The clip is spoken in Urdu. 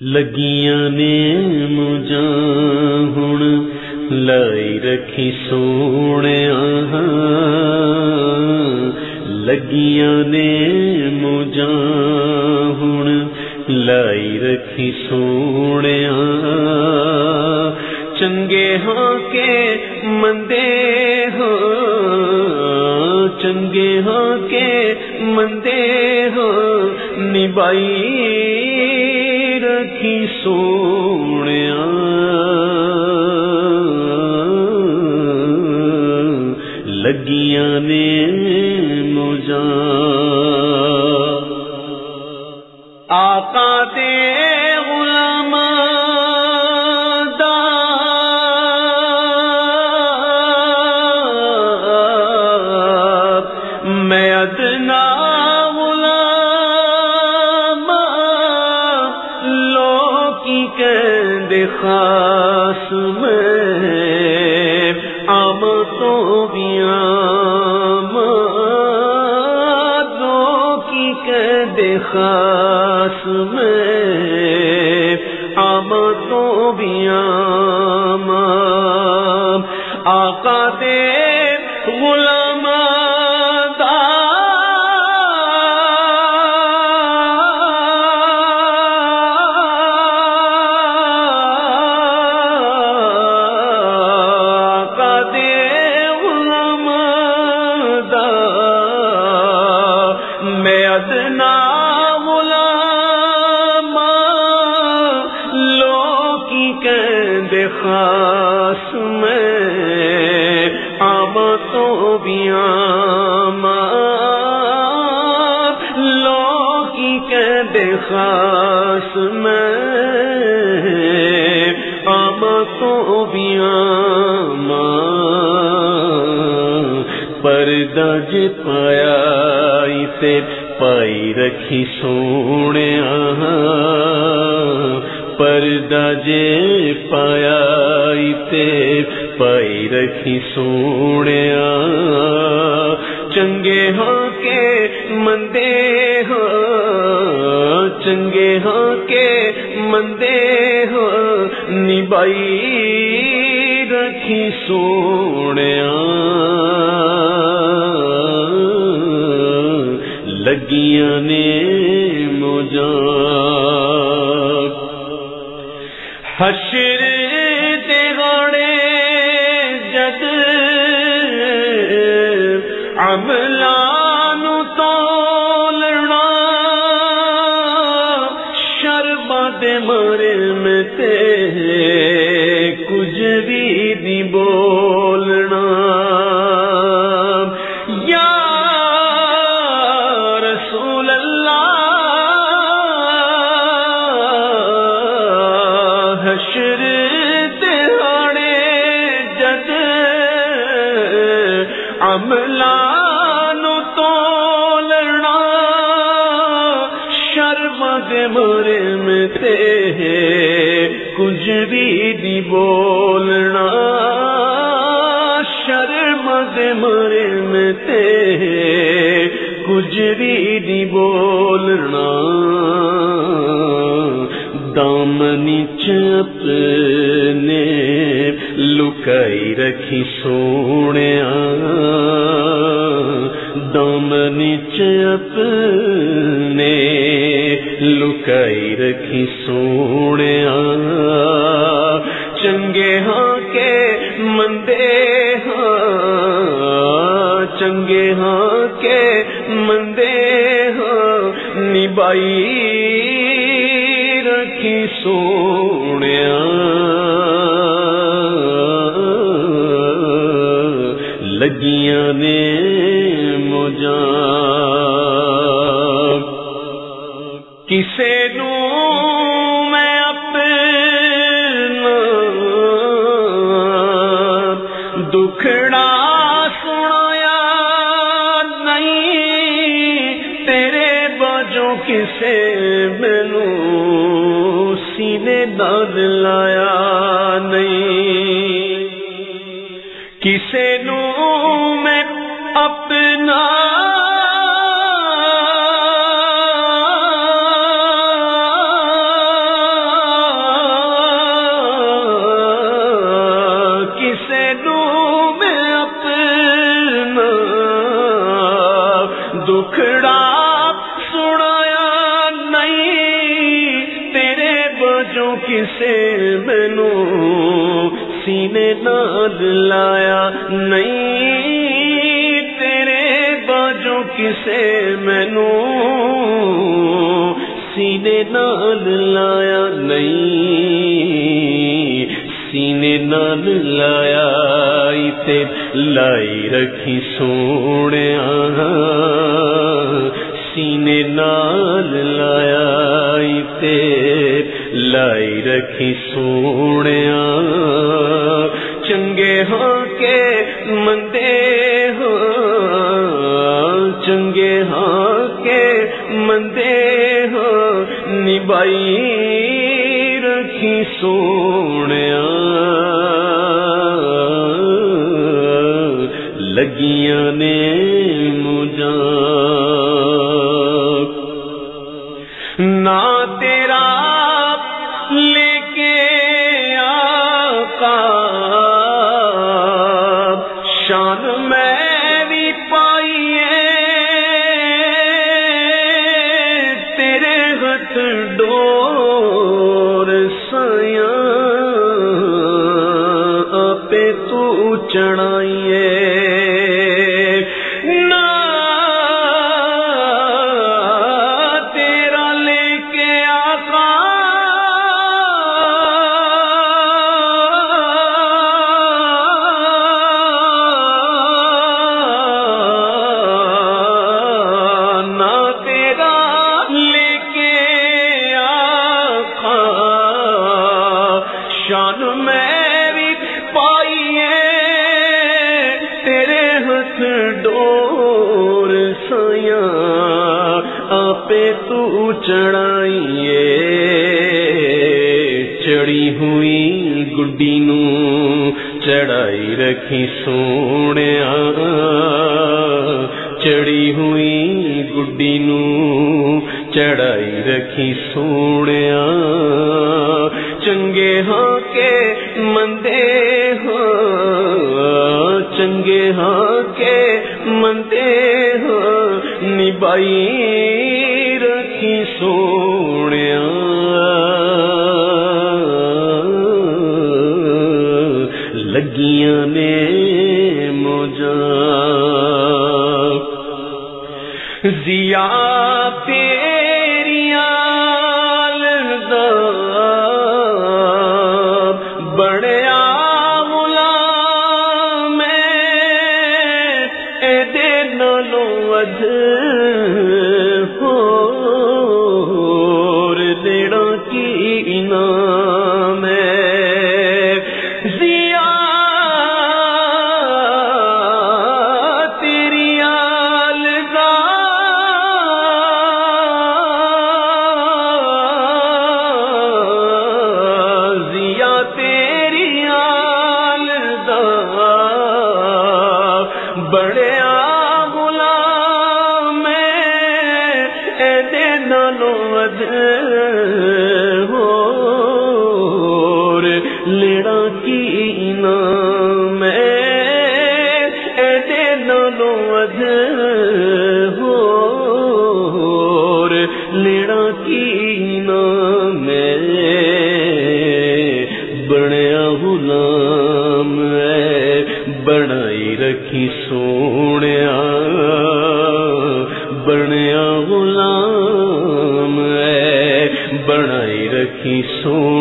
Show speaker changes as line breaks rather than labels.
لگیاں نے مجھا ہوں لائی رکھی سونے لگیاں نے مجھا ہوں لائی رکھی سونے چنگے ہاں کے مندے ہاں چنگے ہاں کے مندے ہاں نبائی سونے لگیاں نے خاص میں آم تو دو کی قید خاص میں آم تو آقا آم تو لو کی قید خاص میں آم تو پردج پایا تے پائی رکھی سونے پردہ جے پایا تے پائی رکھی سونے چنگے ہاں کے مندے ہاں۔ چنگے ہاں کے مندے ہاں۔ نبائی رکھی سونے لگیاں نے مجھا حشر دیوانے جد عملان تولنا شربت مرے میں تے کچھ بھی دی بولنا نو تو لڑنا شرم مرے میں تے کچھ بھی دی بولنا۔ شرم مرے میں تے کچھ بھی دی بولنا۔ دامنی چپ نے لکائی رکھی سونے دامنی چپ نے لکائی رکھی سونے چنگے ہاں کے مندے ہاں چنگے ہاں کے مندے ہاں نبائی رکھی سونے لگیاں نے دکھڑا سنایا نہیں تیرے بجوں کسے مینو سینے درد لایا۔ کسے مینو سینے نال لایا نہیں تیرے باجو کسے مینو سینے نال لایا نہیں سینے نال لایا تے لائی رکھی سونے سینے نال لایا تے لائی رکھی سونے چنگے ہاں کے مندے ہاں چنگے ہاں کے مندے ہاں نبائی رکھی سونے لگیاں نے مجھا۔ نہ تیرا ڈور سیا آپ تو چڑھائی شان پائیے، تیرے ہاتھ ڈور سیا آپ تو چڑھائیے چڑی ہوئی گڈی نو چڑھائی رکھی سونے چڑی ہوئی گڈی نو چڑھائی رکھی سونے نبائی رکھی سونے۔ لگیاں نے مجھا زیادہ بڑے غلام اے دے نالو ود ہور لیڑا کی نام اے دے نالو ود کی سو